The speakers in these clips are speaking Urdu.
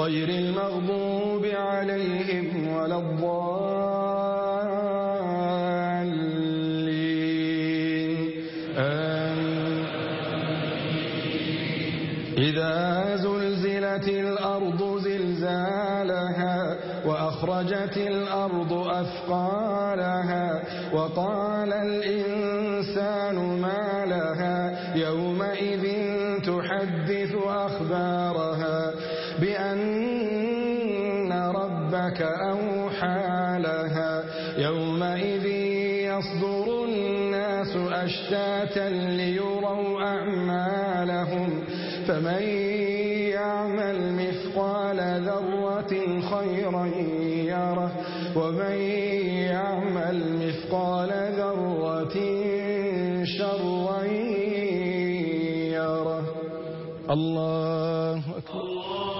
غير المغضوب عليهم ولا الضالين. آمين. إذا زلزلت الأرض زلزالها وأخرجت الأرض أثقالها وقال الإنسان ربك أوحى لها. يومئذ يصدر الناس أشتاتا ليروا أعمالهم. فمن يعمل مثقال ذرة خيرا يره. ومن يعمل مثقال ذرة شرا يره. الله أكبر.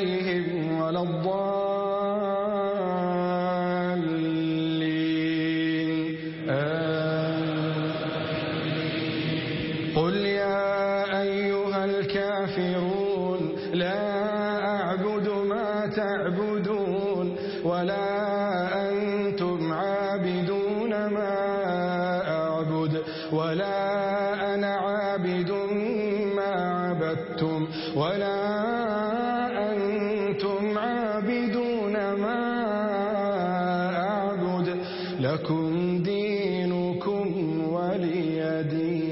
عليهم ولا الضالين أنا عابد ما عبدتم ولا أنتم عابدون ما أعبد لكم دينكم ولي دين.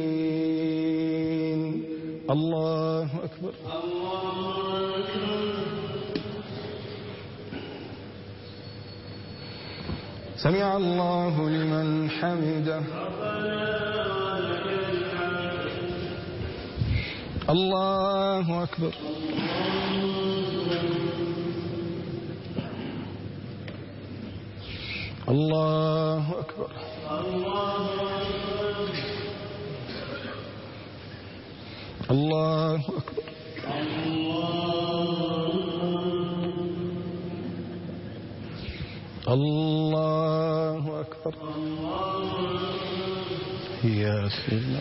الله أكبر. سمع الله لمن حمده. الله أكبر الله أكبر الله أكبر الله أكبر يا سيدنا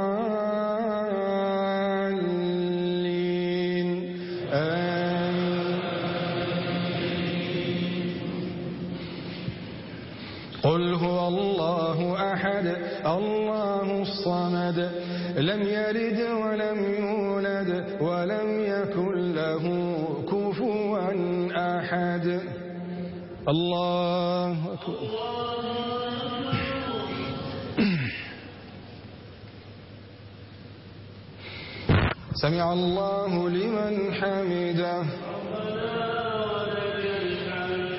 أحد الله أكبر. سمع الله لمن حمده.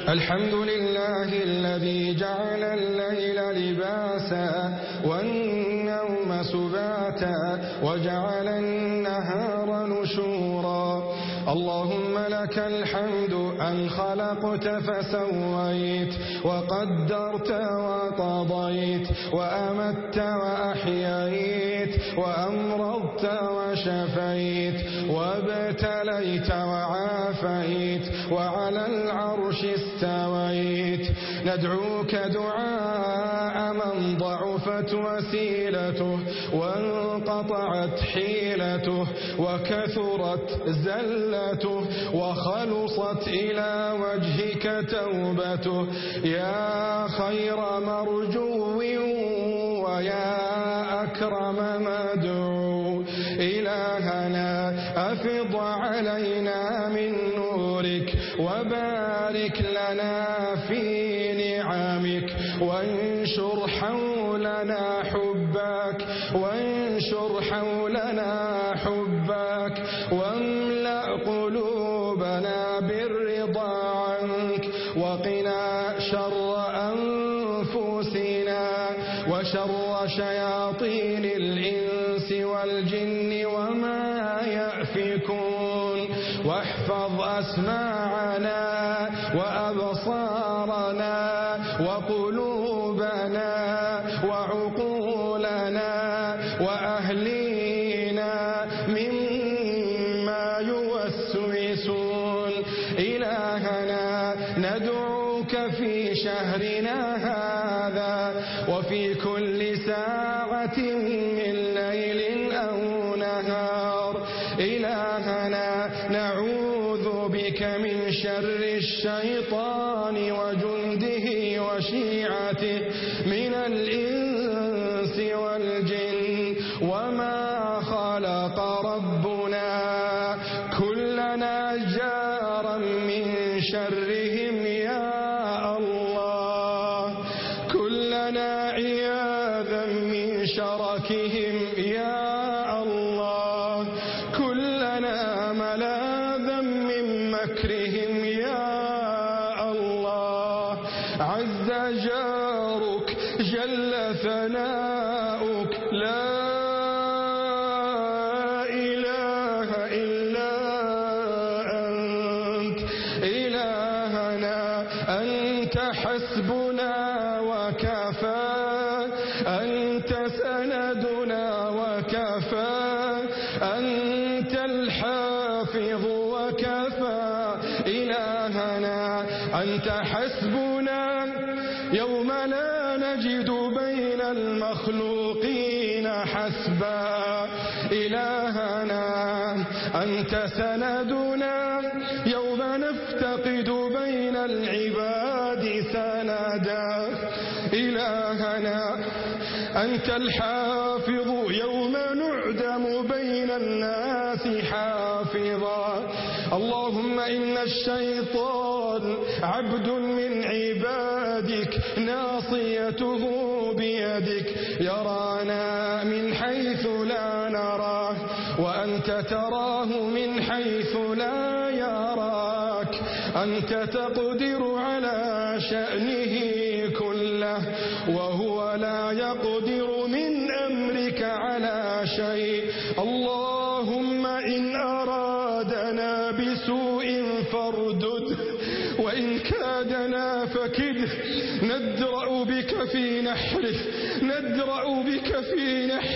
الحمد لله الذي جعل الليل لباسا والنوم سباتا وجعل النهار نشورا اللهم لك الحمد أن خلقت فسويت وقدرت وقضيت وأمت وأحييت وأمرضت وشفيت وابتليت وعافيت وعلى العرش استويت ندعوك دعاء من ضعفت وسيلته وانقطعت حيلته وكثرت زلته وخلصت إلى وجهك توبته يا خير مرجو ويا أكرم مدعو إلهنا أفض علينا من نورك وبارك لنا في نعمك وانشر حولنا حبك وانشر حولنا حبك واملأ قلوبنا بالرضا عنك، وقنا شر أنفسنا، وشر شياطين الإنس والجن وما يأفكون، واحفظ أسماعنا وأبصارنا ندعوك في شهرنا هذا وفي كل ساعة من ليل أو نهار. إلهنا، نعوذ بك من شر الشيطان وجنده وشيعته، من الإنس والجن، وما خلق ربنا عز جارك، جل ثناؤك. لا إله إلا أنت. إلهنا، أنت حسبنا وكفى. أنت سندنا وكفى. أنت الحافظ وكفى. إلهنا، أنت حسبنا يوم لا نجد بين المخلوقين حسبا. إلهنا، أنت سندنا. يوم نفتقد بين العباد سندا. إلهنا، أنت الحافظ. يوم نعدم بين الناس حافظا. اللهم إن الشيطان عبد من عبادك ناصيته بيدك يرانا من حيث لا نراه، وأنت تراه من حيث لا يراك. أنت تقدر على شأنه كله، وهو لا يقدر من أمره.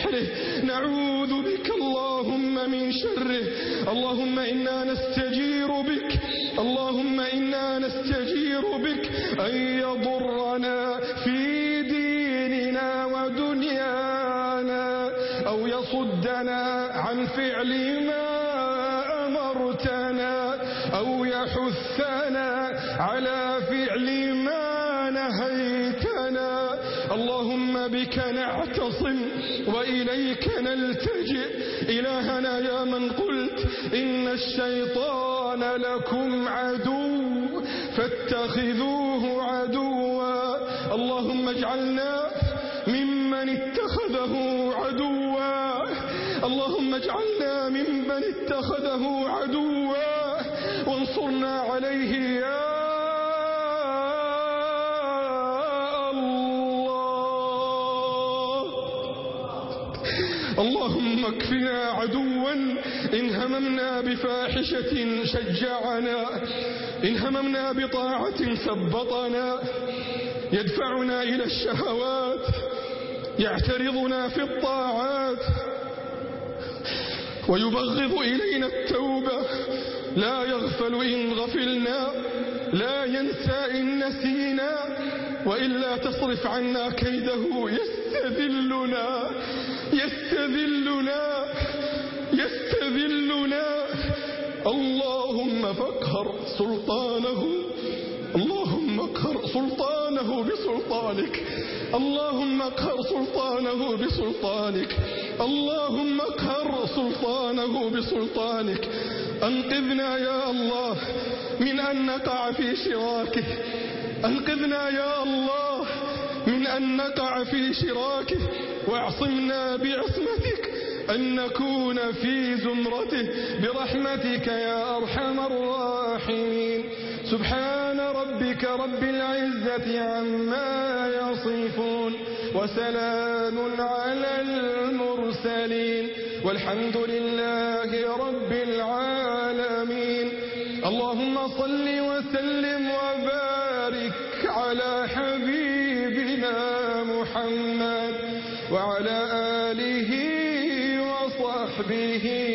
نحره نعوذ بك. اللهم من شره. اللهم إنا نستجير بك. اللهم إنا نستجير بك. أن يضرنا في ديننا ودنيانا أو يصدنا عن فعل ما أمرتنا أو يحثنا على فعل ما نهيتنا اللهم بك نعتصم وإليك نلتجئ. إلهنا يا من قلت إن الشيطان لكم عدو فاتخذوه عدوا. اللهم اجعلنا ممن اتخذه عدوا. اللهم اجعلنا ممن اتخذه عدوا. وانصرنا عليه يا اللهم عدوا إن هممنا بفاحشة شجعنا، إن هممنا بطاعة ثبطنا يدفعنا إلى الشهوات، يعترضنا في الطاعات، ويبغض إلينا التوبة، لا يغفل إن غفلنا، لا ينسى إن نسينا، وإلا تصرف عنا كيده يسر يستذلنا يستذلنا يستذلنا. اللهم فاقهر سلطانه، اللهم اقهر سلطانه بسلطانك، اللهم اقهر سلطانه بسلطانك، اللهم اقهر سلطانه بسلطانك. انقذنا يا الله من ان نقع في شراكه. انقذنا يا الله من ان نقع في شراكه واعصمنا بعصمتك أن نكون في زمرته برحمتك يا أرحم الراحمين. سبحان ربك رب العزة عما يصفون وسلام على المرسلين. والحمد لله رب العالمين. اللهم صل وسلم وبارك على حبيبنا وصحبه